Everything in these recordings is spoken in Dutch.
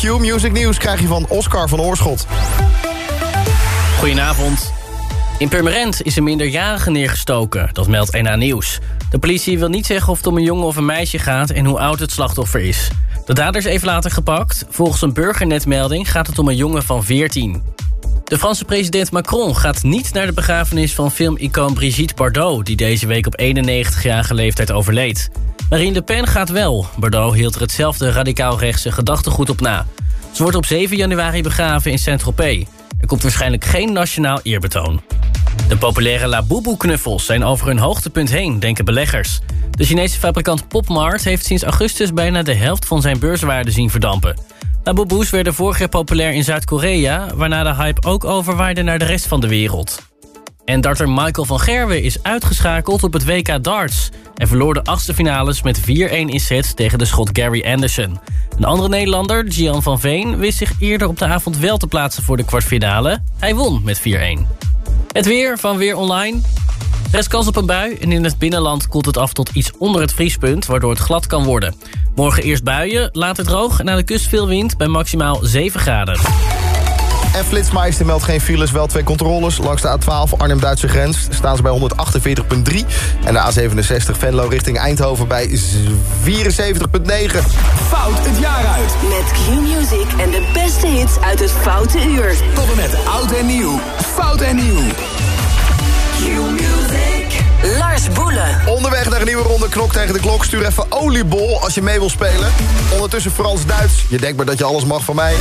Q-Music nieuws krijg je van Oscar van Oorschot. Goedenavond. In Purmerend is een minderjarige neergestoken, dat meldt NA Nieuws. De politie wil niet zeggen of het om een jongen of een meisje gaat... en hoe oud het slachtoffer is. De dader is even later gepakt. Volgens een burgernetmelding gaat het om een jongen van 14. De Franse president Macron gaat niet naar de begrafenis van filmicoon Brigitte Bardot... die deze week op 91-jarige leeftijd overleed. Marine Le Pen gaat wel. Bardot hield er hetzelfde radicaal-rechtse gedachtegoed op na. Ze wordt op 7 januari begraven in Saint-Tropez. Er komt waarschijnlijk geen nationaal eerbetoon. De populaire Labubu-knuffels zijn over hun hoogtepunt heen, denken beleggers. De Chinese fabrikant Popmart heeft sinds augustus bijna de helft van zijn beurswaarde zien verdampen. Labubus werden vorig jaar populair in Zuid-Korea... waarna de hype ook overwaaide naar de rest van de wereld. En darter Michael van Gerwen is uitgeschakeld op het WK darts... en verloor de achtste finales met 4-1 in sets tegen de schot Gary Anderson. Een andere Nederlander, Gian van Veen, wist zich eerder op de avond wel te plaatsen voor de kwartfinale. Hij won met 4-1. Het weer van Weer Online. Er is kans op een bui en in het binnenland koelt het af tot iets onder het vriespunt... waardoor het glad kan worden. Morgen eerst buien, later droog en aan de kust veel wind bij maximaal 7 graden. En Flitsmeister meldt geen files, wel twee controles. Langs de A12 Arnhem-Duitse grens staan ze bij 148,3. En de A67 Venlo richting Eindhoven bij 74,9. Fout het jaar uit. Met Q-Music en de beste hits uit het Foute Uur. Tot en met oud en nieuw. Fout en nieuw. Boelen. Onderweg naar een nieuwe ronde klok tegen de klok. Stuur even oliebol als je mee wil spelen. Ondertussen Frans-Duits. Je denkt maar dat je alles mag van mij.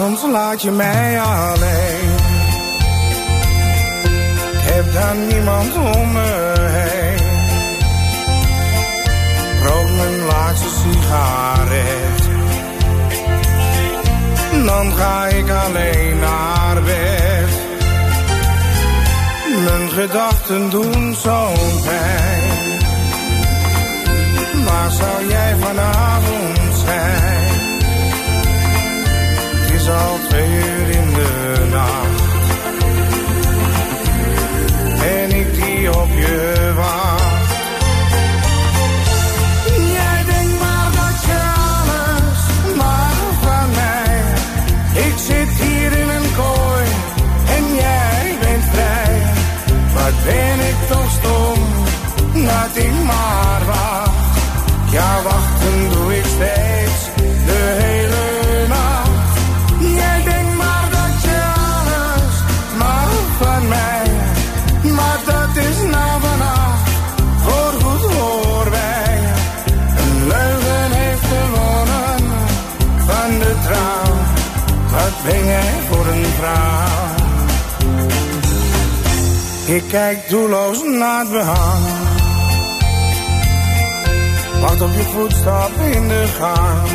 S'avonds laat je mij alleen. Ik heb dan niemand om me heen. Rook mijn laatste sigaret. Dan ga ik alleen naar bed. Mijn gedachten doen zo'n pijn. Waar zou jij vanavond al twee uur in de nacht. En ik die op je wacht. Jij denkt maar dat je alles mag van mij. Ik zit hier in een kooi en jij bent vrij. Wat ben ik toch stom dat ik maar wacht. Ja, wachten Ik kijk doelloos naar het behang. Wacht op je voetstap in de gang.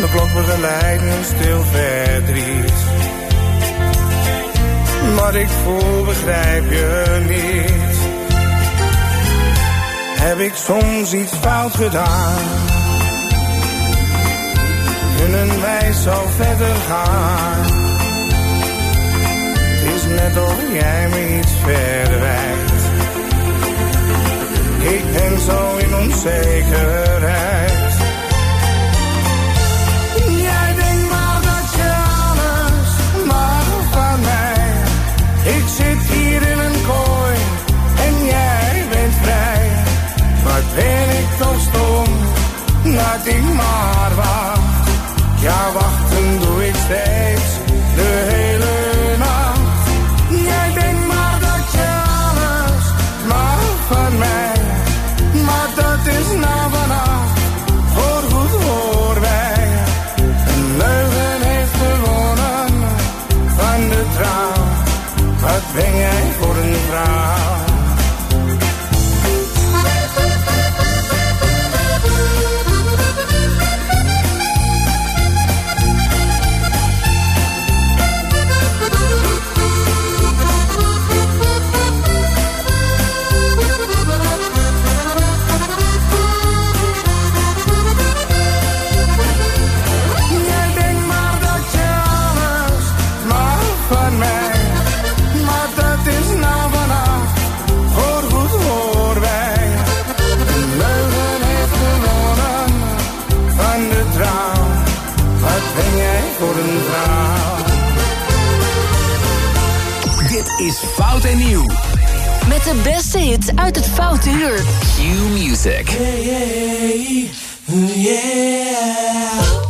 De klok begeleidt een stil verdriet. Wat ik voel begrijp je niet. Heb ik soms iets fout gedaan? Kunnen wij zo verder gaan? Of jij me iets verwijt. Ik ben zo in onzekerheid. Jij denkt maar dat je alles mag van mij. Ik zit hier in een kooi en jij bent vrij. Wat ben ik toch stom dat ik maar wacht. Ja, wachten doe ik steeds ben jij voor een vrouw. Hits uit het Foute Uur. Q Music. Yes, he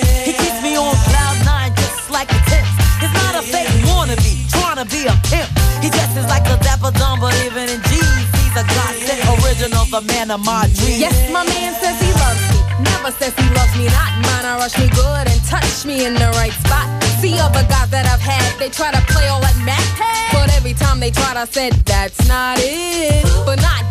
godsend original, the man of my dreams. Yes, my man says he loves me. Never says he loves me not. Mine, I rush me good and touch me in the right spot. See other guys that I've had, they try to play all that Mac. But every time they tried, I said, that's not it. But not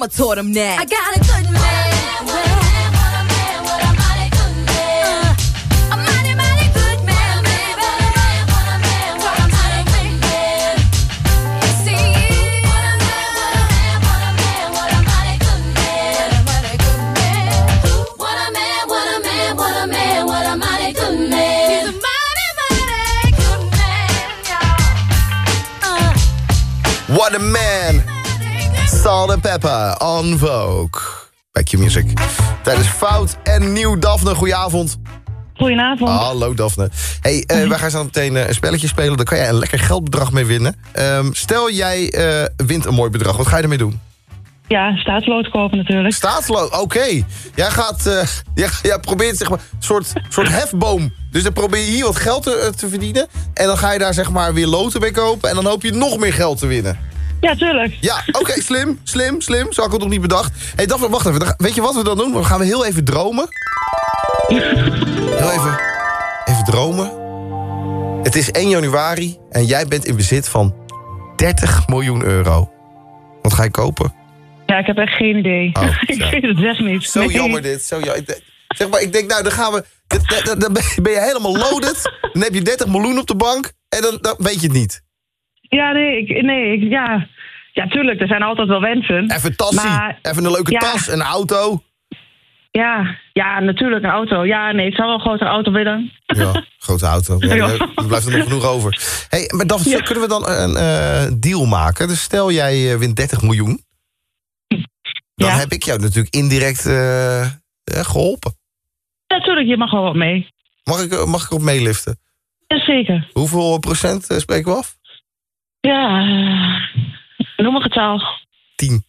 mama taught him that. I got a good man. What a man! What a man! What a mighty good man. A mighty, mighty good man, baby. What a man! What a man! What a mighty good man. What a man! What a man! What a man! What a mighty good man. Uh. What a man, Salt and Pepper on Vogue. Bij Q-Music. Tijdens Fout en Nieuw. Daphne, goedenavond. Goedenavond. Hallo Daphne. Hey, eh, wij gaan zo meteen eh, een spelletje spelen. Daar kan jij een lekker geldbedrag mee winnen. Ehm, stel jij eh, wint een mooi bedrag. Wat ga je ermee doen? Ja, staatslood kopen natuurlijk. Staatslood, oké. Jij gaat, jij, jij probeert zeg maar een soort, soort hefboom. Dus dan probeer je hier wat geld te, te verdienen. En dan ga je daar zeg maar weer loten mee kopen. En dan hoop je nog meer geld te winnen. Ja, tuurlijk. Ja, oké, slim, slim, slim. Zo had ik het nog niet bedacht. Hé, hey, wacht even. Weet je wat we dan doen? Dan gaan we heel even dromen. Heel even, even dromen. Het is 1 januari en jij bent in bezit van 30 miljoen euro. Wat ga je kopen? Ja, ik heb echt geen idee. Oh, ik weet het echt niet. Zo Nee. jammer dit. Zo ja- ik- Zeg maar, ik denk, nou, dan gaan we... dan- ben je helemaal loaded. Dan heb je 30 miljoen op de bank. En dan, dan weet je het niet. Ja, nee, ik, nee ik, ja. ja, tuurlijk. Er zijn altijd wel wensen. Even tassie. Maar- Even een leuke Ja. tas. Een auto. Ja, ja, natuurlijk een auto. Ja, nee, ik zou wel een grote auto willen. Ja, grote auto. Ja, Ja. Er blijft er nog genoeg over. Hey, maar Ja. kunnen we dan een eh, deal maken? Dus stel jij eh, wint 30 miljoen. Dan heb ik jou natuurlijk indirect eh, geholpen. Ja, tuurlijk, je mag wel wat mee. Mag ik, mag ik op meeliften? Jazeker. Hoeveel procent spreken we af? Ja, eh, noem een getal. 10.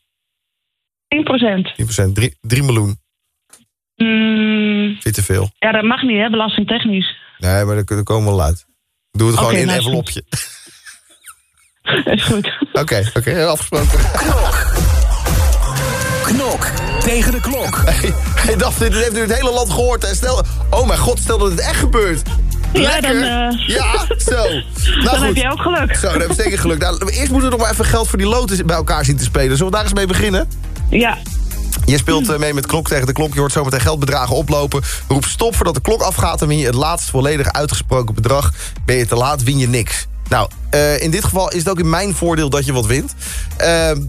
10 procent. 10 procent. 3 miljoen. Mm, Vind te veel? ja, dat mag niet, hè, belastingtechnisch. Nee, maar daar komen we wel uit. Doe het gewoon in een nou envelopje. is goed. Oké, oké, afgesproken. Knok tegen de klok. Hey, hey Daphne, dit heeft nu het hele land gehoord. Hè. Stel, oh mijn god, stel dat het echt gebeurt. Ja, dan, eh, Ja, zo. Nou, Dan goed. heb jij ook geluk. Zo, dan hebben we zeker geluk. Nou, eerst moeten we nog maar even geld voor die loten bij elkaar zien te spelen. Zullen we daar eens mee beginnen? Ja, Je speelt eh, mee met klok tegen de klok. Je hoort zometeen geldbedragen oplopen. Roep stop voordat de klok afgaat... en win je het laatst volledig uitgesproken bedrag. Ben je te laat, win je niks. Nou, eh, in dit geval is het ook in mijn voordeel dat je wat wint.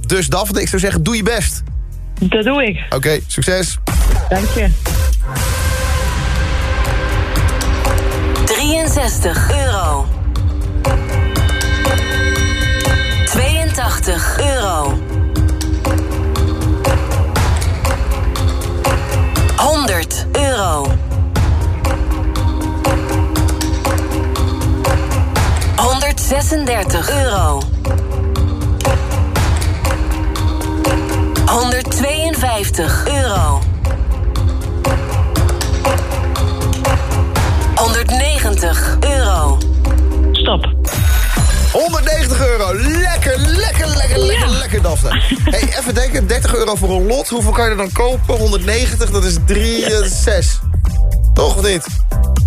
Dus Daphne, ik zou zeggen, doe je best. dat doe ik. Oké, succes. Dank je. 63 euro. 82 euro. 100 euro. 136 euro. 152 euro. Stop. 190 euro. Lekker, lekker, lekker, lekker, lekker, Daphne. hey, even denken. 30 euro voor een lot. Hoeveel kan je er dan kopen? 190, dat is 3, 6. Toch of niet?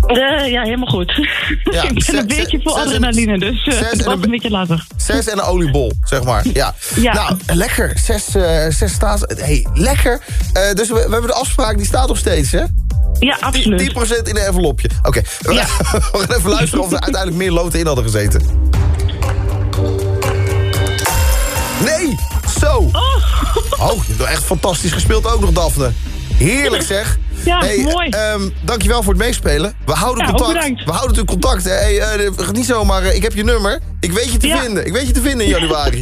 Eh, ja, helemaal goed. Ja, ik ben zes- een beetje vol zes en- adrenaline, dus eh, zes een- een beetje lastig. 6 en een oliebol, zeg maar. Ja. Ja. Nou, lekker. 6 zes staats. hey, lekker. Eh, dus we, we hebben de afspraak, die staat nog steeds, hè? Ja, absoluut. 10% in een envelopje. Oké, we, Ja. gaan- we gaan even luisteren of er uiteindelijk meer loten in hadden gezeten. Nee! Zo! Oh, je hebt echt fantastisch gespeeld ook nog, Daphne. Heerlijk zeg. Ja, mooi. ehm, dankjewel voor het meespelen. We houden Ja, contact. We houden natuurlijk contact. Hè. Hey, eh, niet zomaar, eh, ik heb je nummer. Ik weet je te Ja. vinden. Ik weet je te vinden in januari.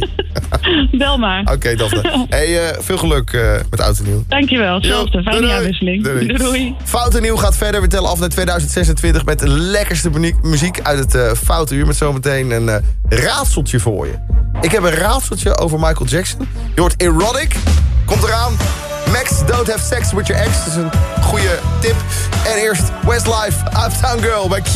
Bel maar. Oké, Daphne. Hey, eh, veel geluk eh, met Oud en Nieuw. Dankjewel, hetzelfde. Jo, Fijne doei, jaarwisseling. doei. Doei. Fout en Nieuw gaat verder. We tellen af naar 2026 met de lekkerste muziek uit het eh Foute Uur. Met zometeen een eh, raadseltje voor je. Ik heb een raadseltje over Michael Jackson. Je hoort Erotic. Komt eraan. Max, don't have sex with your ex. Dat is een goede tip. En eerst Westlife, Uptown Girl bij Q.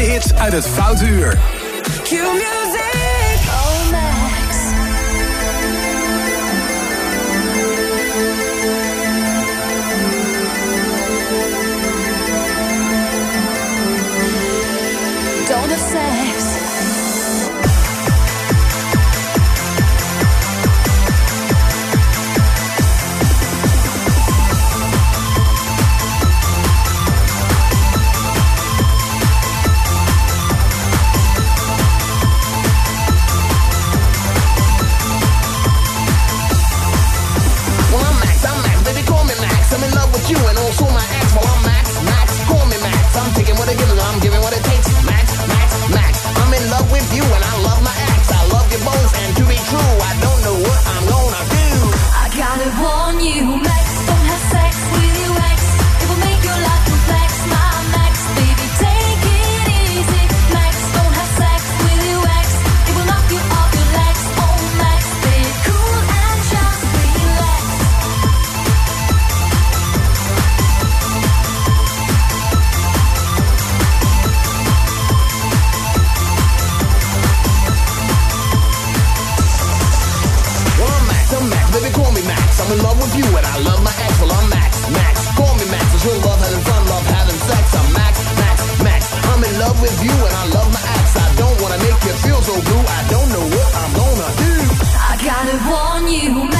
hits uit het Foute Uur. love with you and I love my ex. I don't wanna make you feel so blue. I don't know what I'm gonna do. I gotta warn you, man.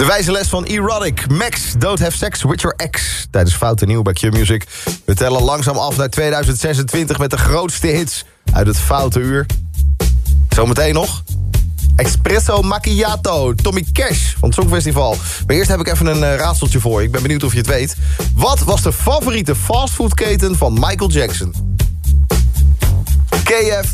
De wijze les van Erotic. Max, don't have sex with your ex. Tijdens Fouten Nieuw bij Q-Music. We tellen langzaam af naar 2026 met de grootste hits uit het Foute Uur. Zometeen nog. Espresso Macchiato, Tommy Cash van het Songfestival. Maar eerst heb ik even een eh, raadseltje voor. Ik ben benieuwd of je het weet. Wat was de favoriete fastfoodketen van Michael Jackson? KF...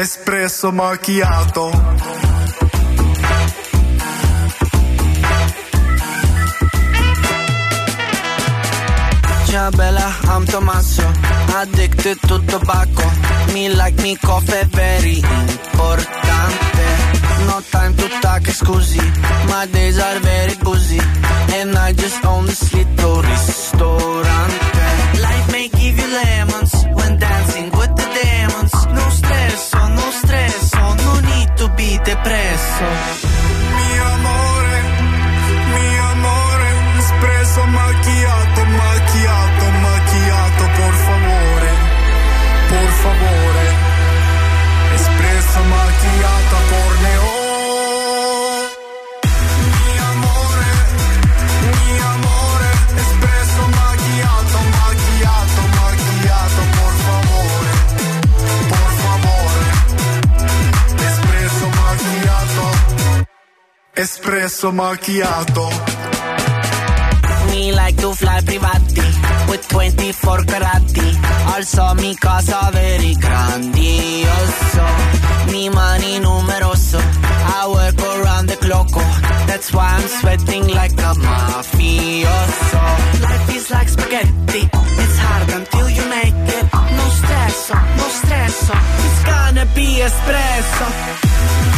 Espresso macchiato. Ciao bella, I'm Tommaso. Addicted to tobacco Me like me coffee very importante. No time to talk scusi My days are very busy And I just own this little ristorante. Life may give you lemons When dancing with the demons No stresso, no stresso No need to be depresso Mi amore, mi amore, espresso macchiato, macchiato, macchiato, por favore, por favore, espresso macchiato, corneo. Mi Espresso macchiato. Me like to fly privati with 24 carati. Also mi casa very grandioso. Mi money numeroso. I work around the clock. That's why I'm sweating like a mafioso. Life is like spaghetti. It's hard until you make it. No stresso, no stresso. It's gonna be espresso.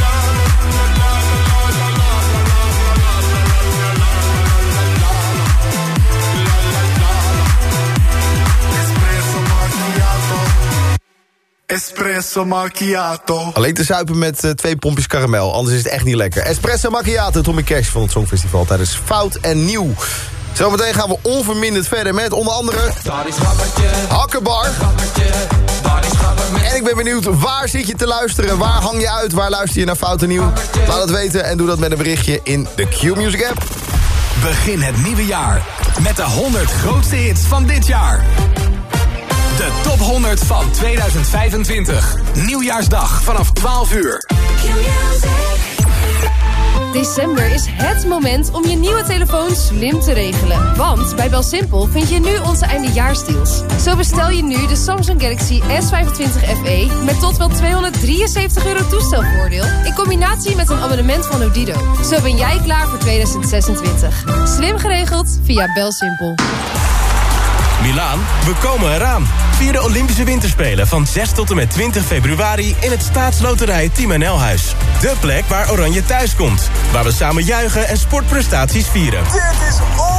Espresso macchiato. Alleen te zuipen met eh, twee pompjes karamel, anders is het echt niet lekker. Espresso macchiato, Tommy Cash van het Songfestival tijdens Fout en Nieuw. Zometeen gaan we onverminderd verder met onder andere... Hakkenbar. En ik ben benieuwd, waar zit je te luisteren? Waar hang je uit? Waar luister je naar Fout en Nieuw? Laat het weten en doe dat met een berichtje in de Q-Music app. Begin het nieuwe jaar met de 100 grootste hits van dit jaar. De top 100 van 2025. Nieuwjaarsdag vanaf 12 uur. December is het moment om je nieuwe telefoon slim te regelen. Want bij Belsimpel vind je nu onze eindejaarsdeals. Zo bestel je nu de Samsung Galaxy S25 FE met tot wel 273 euro toestelvoordeel... in combinatie met een abonnement van Odido. Zo ben jij klaar voor 2026. Slim geregeld via Belsimpel. Milaan, we komen eraan. Vier de Olympische Winterspelen van 6 tot en met 20 februari... in het staatsloterij Team NL Huis. De plek waar Oranje thuis komt. Waar we samen juichen en sportprestaties vieren. Dit is.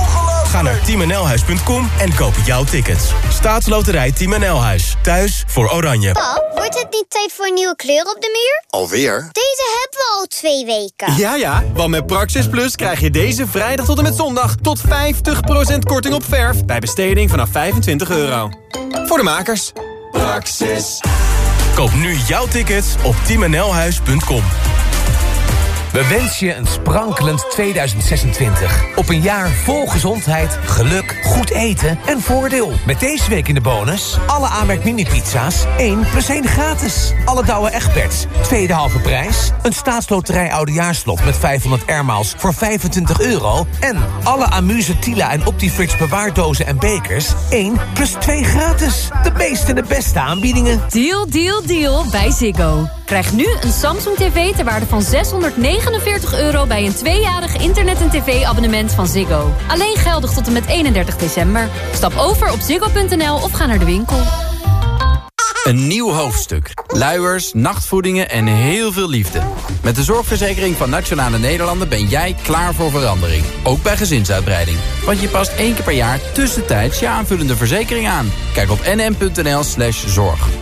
Ga naar teamnlhuis.com en koop jouw tickets. Staatsloterij Team NL Huis. Thuis voor Oranje. Pap, wordt het niet tijd voor een nieuwe kleur op de muur? Alweer? Deze hebben we al twee weken. Ja, ja, want met Praxis Plus krijg je deze vrijdag tot en met zondag... tot 50% korting op verf bij besteding vanaf 25 euro. Voor de makers. Praxis. Koop nu jouw tickets op teamnlhuis.com. We wensen je een sprankelend 2026. Op een jaar vol gezondheid, geluk, goed eten en voordeel. Met deze week in de bonus... alle aanmerk mini-pizza's 1 plus 1 gratis. Alle Douwe Egberts, tweede halve prijs. Een staatsloterij oudejaarslot met 500 airmiles voor 25 euro. En alle Amuse, Tila en Optifrits bewaardozen en bekers... 1 plus 2 gratis. De meeste en de beste aanbiedingen. Deal, deal, deal bij Ziggo. Krijg nu een Samsung TV ter waarde van 649 euro... bij een tweejarig internet- en tv-abonnement van Ziggo. Alleen geldig tot en met 31 december. Stap over op ziggo.nl of ga naar de winkel. Een nieuw hoofdstuk. Luiers, nachtvoedingen en heel veel liefde. Met de zorgverzekering van Nationale Nederlanden ben jij klaar voor verandering. Ook bij gezinsuitbreiding. Want je past één keer per jaar tussentijds je aanvullende verzekering aan. Kijk op nm.nl slash zorg.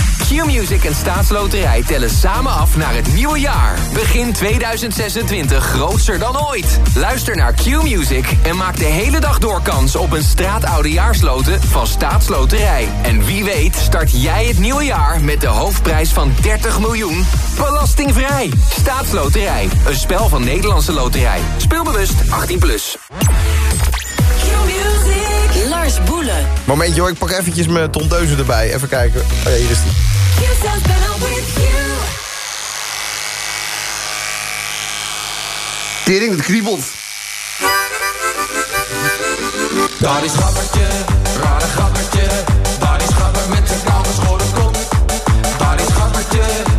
Q-Music en Staatsloterij tellen samen af naar het nieuwe jaar. Begin 2026 groter dan ooit. Luister naar Q-Music en maak de hele dag door kans op een straatoudejaarsloten van Staatsloterij. En wie weet start jij het nieuwe jaar met de hoofdprijs van 30 miljoen. Belastingvrij. Staatsloterij. Een spel van Nederlandse Loterij. Speelbewust 18+. Q-Music. Lars Boelen. Momentje hoor, ik pak eventjes mijn tondeuzen erbij. Even kijken. Oh ja, hier is die. Tering, het kriebelt. Daar is gabbertje, rare schappertje. Daar is gabber met zijn blauwe schoren kop. Daar is gabbertje.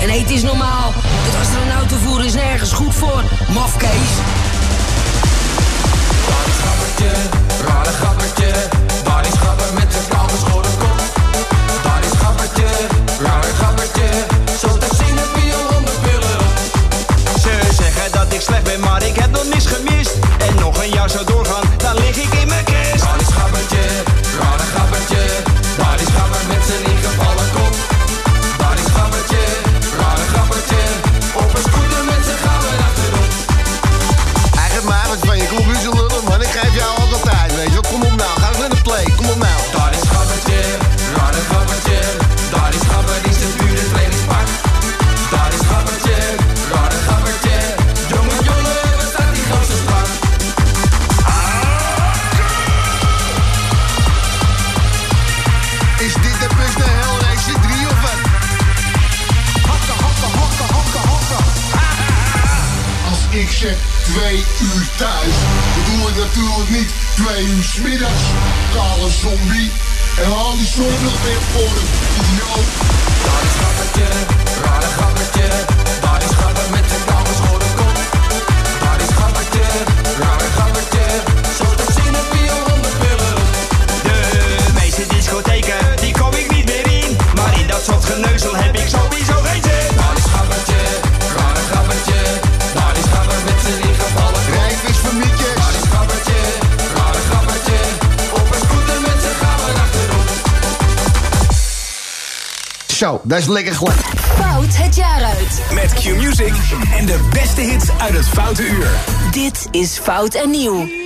En het is normaal. Push me down. Dat is lekker glad. Fout het jaar uit. Met Q-Music en de beste hits uit het Foute Uur. Dit is Fout en Nieuw.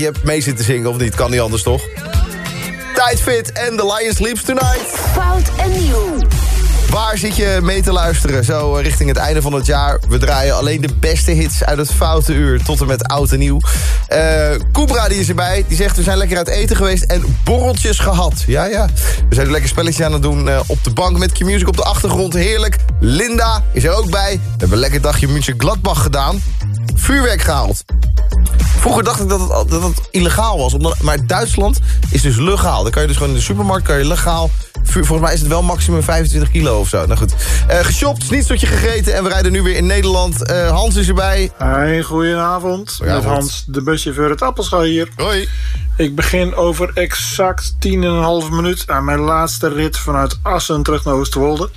Je hebt mee zitten zingen of niet? Kan niet anders, toch? Tijdfit en The Lion Sleeps Tonight. Fout en nieuw. Waar zit je mee te luisteren? Zo eh, richting het einde van het jaar. We draaien alleen de beste hits uit het foute uur tot en met oud en nieuw. Koebra die is erbij. Die zegt we zijn lekker uit eten geweest en borreltjes gehad. Ja, ja. We zijn een lekker spelletje aan het doen eh, op de bank met Q-Music op de achtergrond. Heerlijk. Linda is er ook bij. We hebben een lekker dagje München Gladbach gedaan. Vuurwerk gehaald. Vroeger dacht ik dat het, dat het illegaal was. Omdat, maar Duitsland is dus legaal. Dan kan je dus gewoon in de supermarkt kan je legaal... volgens mij is het wel maximum 25 kilo of zo. Nou goed. Eh geshopt, snietseltje gegeten en we rijden nu weer in Nederland. Eh, Hans is erbij. Hey, goedenavond. Met Hans, de buschauffeur het Appelscha hier. Hoi. Ik begin over exact 10,5 minuut aan mijn laatste rit vanuit Assen terug naar Oosterwolde.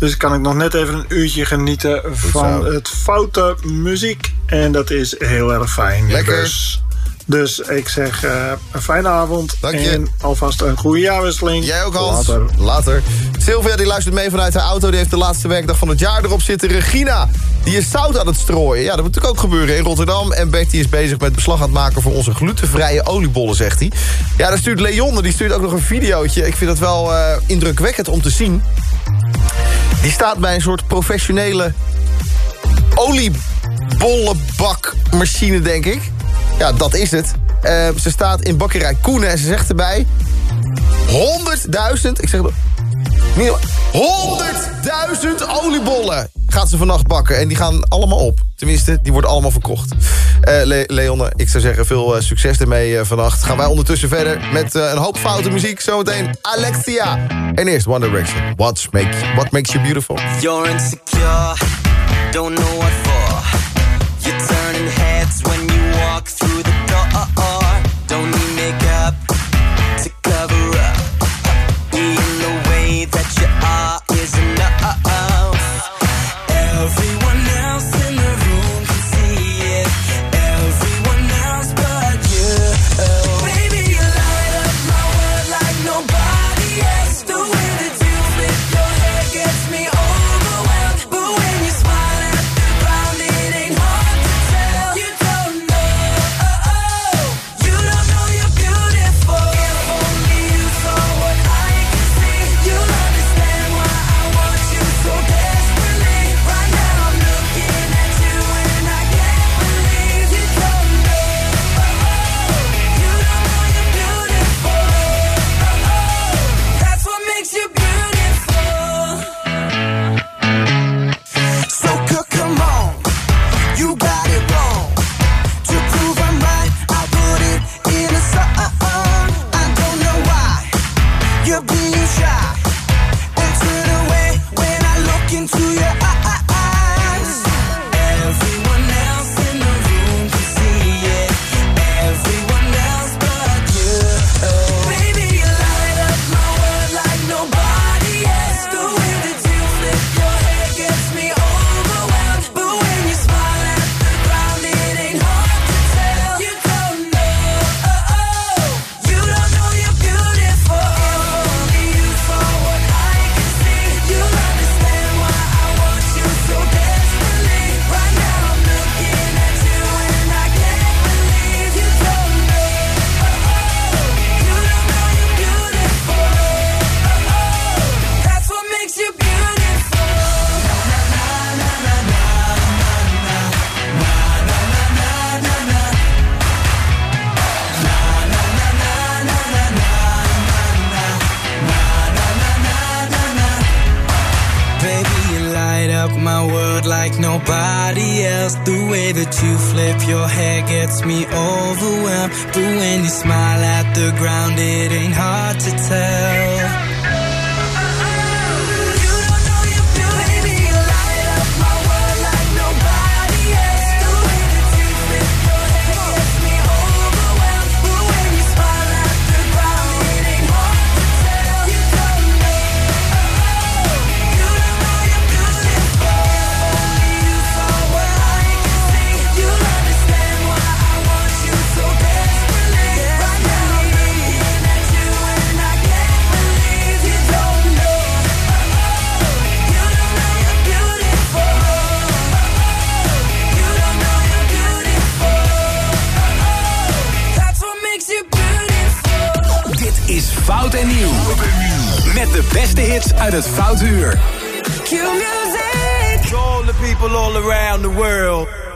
Dus kan ik nog net even een uurtje genieten van het foute muziek. En dat is heel erg fijn. Lekker. Dus, dus ik zeg eh, een fijne avond. Dank je. En alvast een goede jaarwisseling. Jij ook, Hans. Later. Later. Sylvia die luistert mee vanuit haar auto. Die heeft de laatste werkdag van het jaar erop zitten. Regina, die is zout aan het strooien. Ja, dat moet natuurlijk ook gebeuren in Rotterdam. En Bertie is bezig met beslag aan het maken voor onze glutenvrije oliebollen, zegt hij. Ja, dan stuurt Leon, die stuurt ook nog een videootje. Ik vind dat wel eh, indrukwekkend om te zien. Die staat bij een soort professionele oliebollenbakmachine, denk ik. Ja, dat is het. Eh, ze staat in bakkerij Koenen en ze zegt erbij... 100.000, ik zeg 100.000 oliebollen gaat ze vannacht bakken. En die gaan allemaal op. Tenminste, die worden allemaal verkocht. Leonne, ik zou zeggen veel eh, succes ermee eh, vannacht. Gaan wij ondertussen verder met een hoop foute muziek. Zometeen Alexia. En eerst One Direction. What's what makes you beautiful? You're insecure, don't know what for. You're turning heads when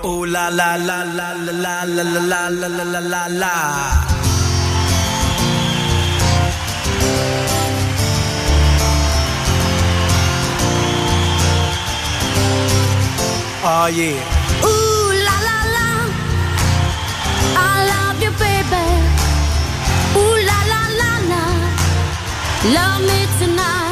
Ooh la la la la la la la la la la la la la. Oh yeah. Love me tonight.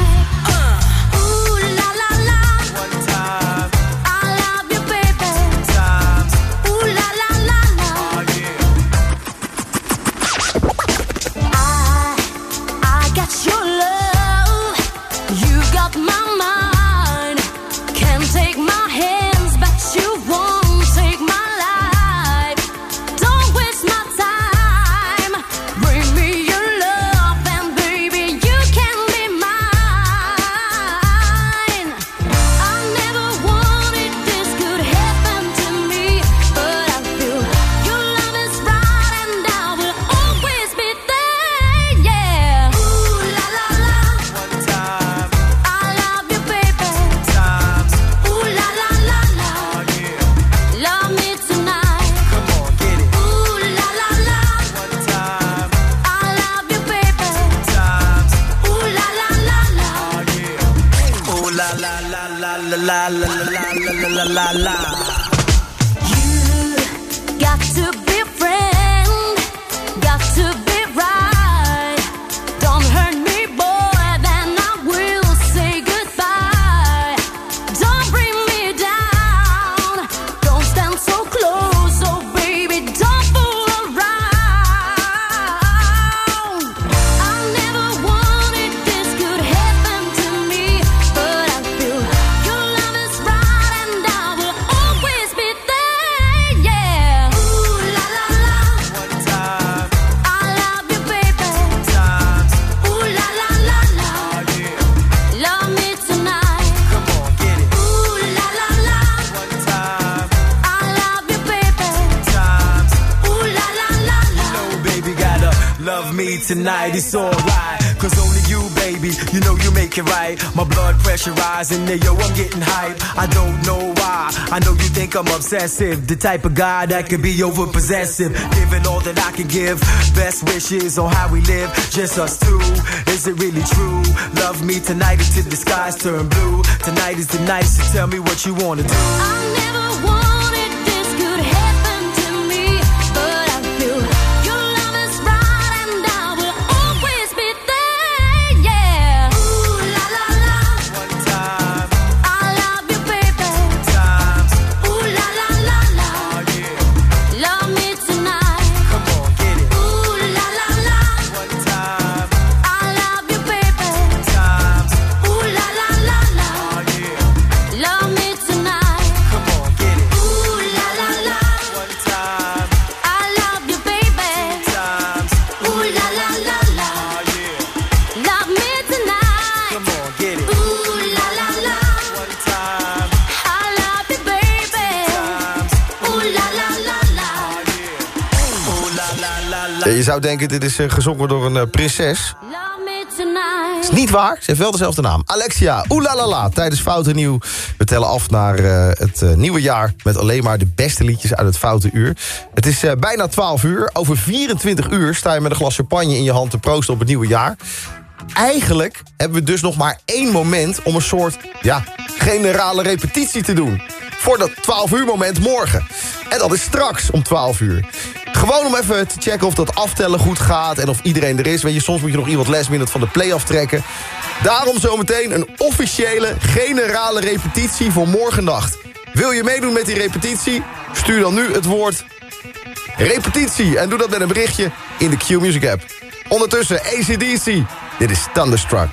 Tonight. It's alright, cause only you, baby, you know you make it right. My blood pressure rising, there, yo, I'm getting hype. I don't know why. I know you think I'm obsessive, the type of guy that could be over possessive. Giving all that I can give, best wishes on how we live, just us two. Is it really true? Love me tonight until the skies turn blue. Tonight is the night, so tell me what you wanna do. Zou denken, dit is eh, gezongen door een eh, prinses. Is niet waar, ze heeft wel dezelfde naam. Alexia, oelalalala, tijdens Fout en Nieuw. We tellen af naar eh, het nieuwe jaar... met alleen maar de beste liedjes uit het Foute Uur. Het is bijna 12 uur. Over 24 uur sta je met een glas champagne in je hand... te proosten op het nieuwe jaar. Eigenlijk hebben we dus nog maar één moment... om een soort, ja, generale repetitie te doen. Voor dat 12 uur moment morgen. En dat is straks om 12 uur. Gewoon om even te checken of dat aftellen goed gaat... en of iedereen er is. Weet je, soms moet je nog iemand last minute van de play-off trekken. Daarom zometeen een officiële generale repetitie voor morgennacht. Wil je meedoen met die repetitie? Stuur dan nu het woord repetitie. En doe dat met een berichtje in de Q-Music app. Ondertussen ACDC. Dit is Thunderstruck.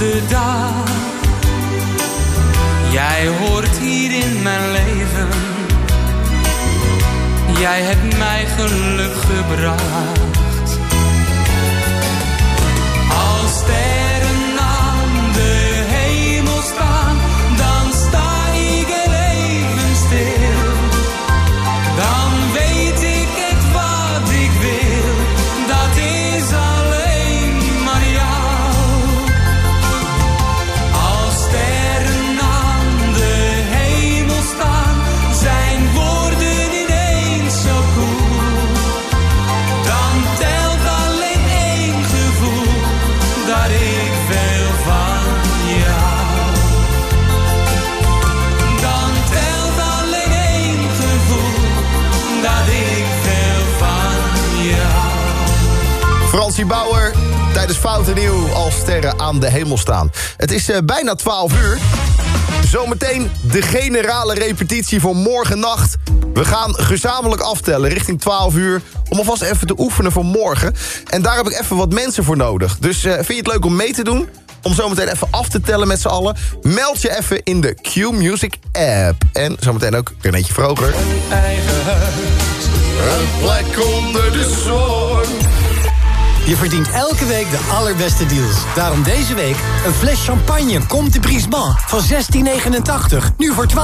De dag. Jij hoort hier in mijn leven. Jij hebt mij geluk gebracht. Tijdens Fout en Nieuw als sterren aan de hemel staan. Het is eh, bijna 12 uur. Zometeen de generale repetitie voor morgen nacht. We gaan gezamenlijk aftellen richting 12 uur... om alvast even te oefenen voor morgen. En daar heb ik even wat mensen voor nodig. Dus eh, vind je het leuk om mee te doen? Om zometeen even af te tellen met z'n allen. Meld je even in de Q-Music app. En zometeen ook Renetje Vroger. Eigen huis, een plek onder de zon. Je verdient elke week de allerbeste deals. Daarom deze week een fles champagne Comte de Brisbane van 16,89. Nu voor 12,67.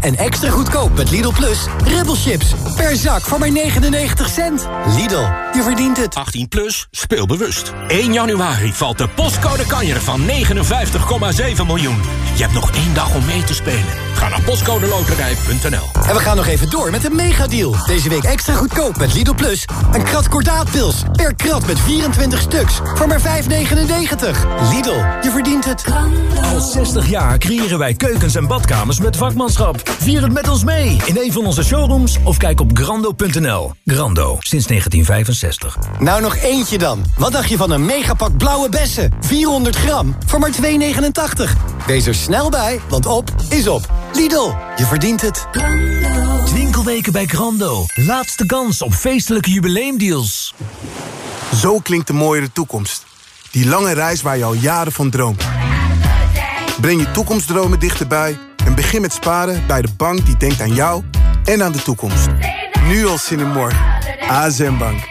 En extra goedkoop met Lidl Plus. Rebel chips per zak voor maar 99 cent. Lidl, je verdient het. 18 plus, speel bewust. 1 januari valt de postcode kanjer van 59,7 miljoen. Je hebt nog één dag om mee te spelen. Ga naar postcodeloterij.nl En we gaan nog even door met een megadeal. Deze week extra goedkoop met Lidl Plus. Een krat kordaatpils per krat met 24 stuks voor maar 5,99. Lidl, je verdient het. Al 60 jaar creëren wij keukens en badkamers met vakmanschap. Vier het met ons mee in een van onze showrooms of kijk op grando.nl. Grando, sinds 1965. Nou nog eentje dan. Wat dacht je van een megapak blauwe bessen? 400 gram voor maar 2,89. Wees er snel bij, want op is op. Lidl, je verdient het. Winkelweken bij Grando. Laatste kans op feestelijke jubileumdeals. Zo klinkt de mooiere toekomst. Die lange reis waar je al jaren van droomt. Breng je toekomstdromen dichterbij en begin met sparen bij de bank die denkt aan jou en aan de toekomst. Nu al zin in morgen. ASM Bank.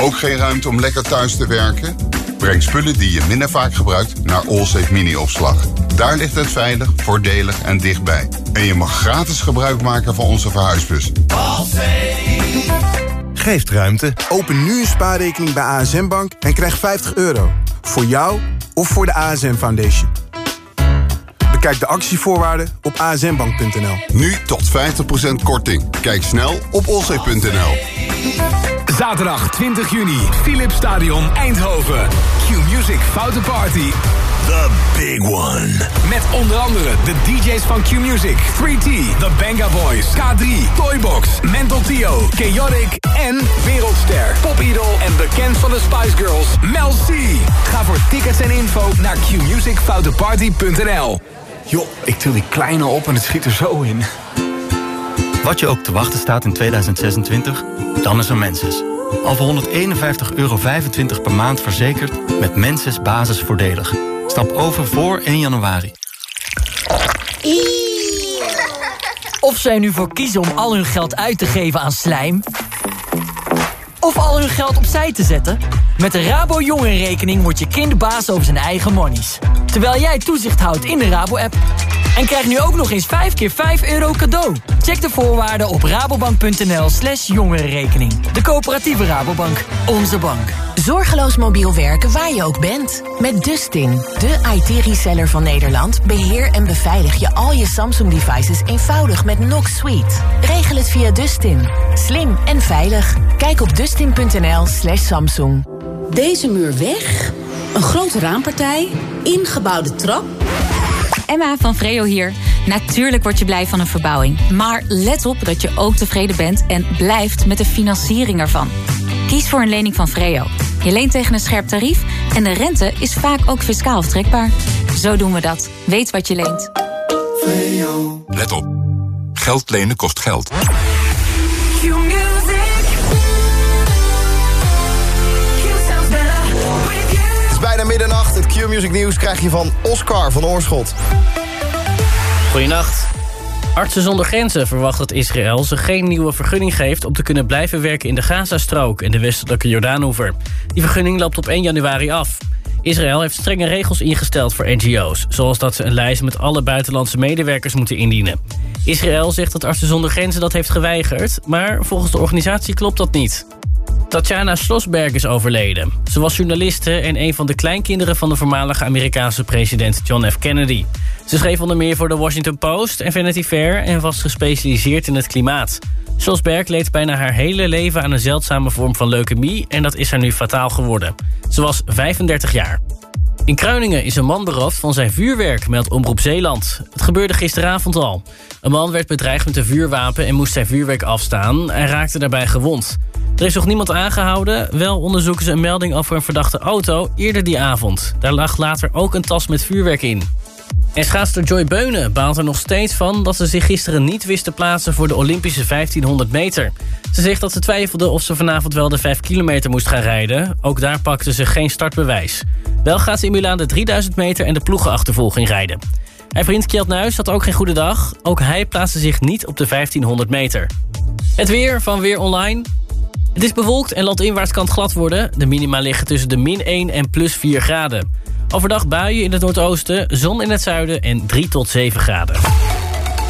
Ook geen ruimte om lekker thuis te werken? Breng spullen die je minder vaak gebruikt naar Allsafe Mini-opslag. Daar ligt het veilig, voordelig en dichtbij. En je mag gratis gebruik maken van onze verhuisbus. Geeft ruimte. Open nu een spaarrekening bij ASM Bank en krijg 50 euro. Voor jou of voor de ASM Foundation. Bekijk de actievoorwaarden op asmbank.nl. Nu tot 50% korting. Kijk snel op olzee.nl. Zaterdag 20 juni, Philips Stadion Eindhoven. Q-Music Foute Party. The big one. Met onder andere de DJ's van Q-Music, 3T, The Banga Boys, K3, Toybox, Mental Tio, Chaotic en Wereldster, Popidol en bekend van de Spice Girls, Mel C. Ga voor tickets en info naar qmusicfouteparty.nl. Joh, ik til die kleine op en het schiet er zo in. Wat je ook te wachten staat in 2026, dan is er Menses. Al voor 151,25 euro per maand verzekerd met Menses basisvoordelig. Stap over voor 1 januari. Of zij nu voor kiezen om al hun geld uit te geven aan slijm... of al hun geld opzij te zetten... met de Rabo Jongerenrekening wordt je kind baas over zijn eigen monies. Terwijl jij toezicht houdt in de Rabo-app. En krijg nu ook nog eens 5 keer 5 euro cadeau. Check de voorwaarden op rabobank.nl slash jongerenrekening. De coöperatieve Rabobank. Onze bank. Zorgeloos mobiel werken waar je ook bent. Met Dustin, de IT-reseller van Nederland... beheer en beveilig je al je Samsung-devices eenvoudig met Knox Suite. Regel het via Dustin. Slim en veilig. Kijk op dustin.nl slash Samsung. Deze muur weg, een grote raampartij, ingebouwde trap... Emma van Vreo hier. Natuurlijk word je blij van een verbouwing. Maar let op dat je ook tevreden bent en blijft met de financiering ervan. Kies voor een lening van Vreo. Je leent tegen een scherp tarief en de rente is vaak ook fiscaal aftrekbaar. Zo doen we dat. Weet wat je leent. Let op. Geld lenen kost geld. Het is bijna middernacht. Het Q-Music nieuws krijg je van Oscar van Oorschot. Goedenacht. Artsen zonder Grenzen verwacht dat Israël ze geen nieuwe vergunning geeft... om te kunnen blijven werken in de Gazastrook en de westelijke Jordaanoever. Die vergunning loopt op 1 januari af. Israël heeft strenge regels ingesteld voor NGO's... zoals dat ze een lijst met alle buitenlandse medewerkers moeten indienen. Israël zegt dat Artsen zonder Grenzen dat heeft geweigerd... maar volgens de organisatie klopt dat niet. Tatjana Schlossberg is overleden. Ze was journaliste en een van de kleinkinderen van de voormalige Amerikaanse president John F. Kennedy. Ze schreef onder meer voor de Washington Post en Vanity Fair en was gespecialiseerd in het klimaat. Schlossberg leed bijna haar hele leven aan een zeldzame vorm van leukemie en dat is haar nu fataal geworden. Ze was 35 jaar. In Kruiningen is een man beroofd van zijn vuurwerk, meldt Omroep Zeeland. Het gebeurde gisteravond al. Een man werd bedreigd met een vuurwapen en moest zijn vuurwerk afstaan. Hij raakte daarbij gewond. Er is nog niemand aangehouden. Wel onderzoeken ze een melding over een verdachte auto eerder die avond. Daar lag later ook een tas met vuurwerk in. En schaatster Joy Beunen baalt er nog steeds van... dat ze zich gisteren niet wist te plaatsen voor de Olympische 1500 meter. Ze zegt dat ze twijfelde of ze vanavond wel de 5 kilometer moest gaan rijden. Ook daar pakte ze geen startbewijs. Wel gaat ze in Milaan de 3000 meter en de ploegenachtervolging rijden. Haar vriend Kjeld Nuis had ook geen goede dag. Ook hij plaatste zich niet op de 1500 meter. Het weer van Weer Online. Het is bewolkt en landinwaarts kan het glad worden. De minima liggen tussen de min 1 en plus 4 graden. Overdag buien in het noordoosten, zon in het zuiden en 3 tot 7 graden.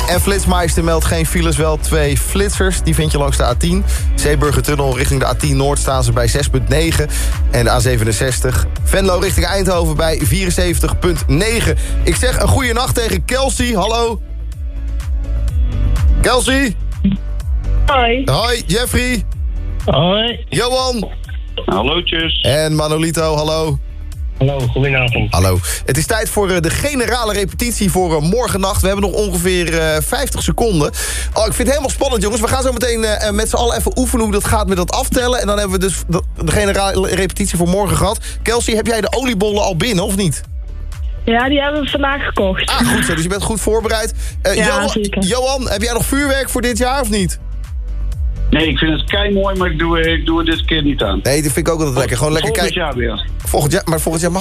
En Flitsmeister meldt geen files, wel twee flitsers. Die vind je langs de A10. Zeeburgertunnel richting de A10 Noord staan ze bij 6,9. En de A67. Venlo richting Eindhoven bij 74,9. Ik zeg een goede nacht tegen Kelsey. Hallo. Kelsey. Hoi. Hoi, Jeffrey. Hoi. Johan. Hallootjes. En Manolito, hallo. Hallo, goedenavond. Hallo. Het is tijd voor eh, de generale repetitie voor uh, morgennacht. We hebben nog ongeveer uh, 50 seconden. Oh, ik vind het helemaal spannend, jongens. We gaan zo meteen met z'n allen even oefenen hoe dat gaat met dat aftellen. En dan hebben we dus de, generale repetitie voor morgen gehad. Kelsey, heb jij de oliebollen al binnen of niet? Ja, die hebben we vandaag gekocht. Ah, goed zo. Dus je bent goed voorbereid. ja, Johan, zeker. Johan, heb jij nog vuurwerk voor dit jaar of niet? Nee, ik vind het kei mooi, maar ik doe, ik doe het dit keer niet aan. Nee, dat vind ik ook altijd lekker. Gewoon lekker Volgend kijken. jaar weer. Volgend jaar, maar volgend jaar mag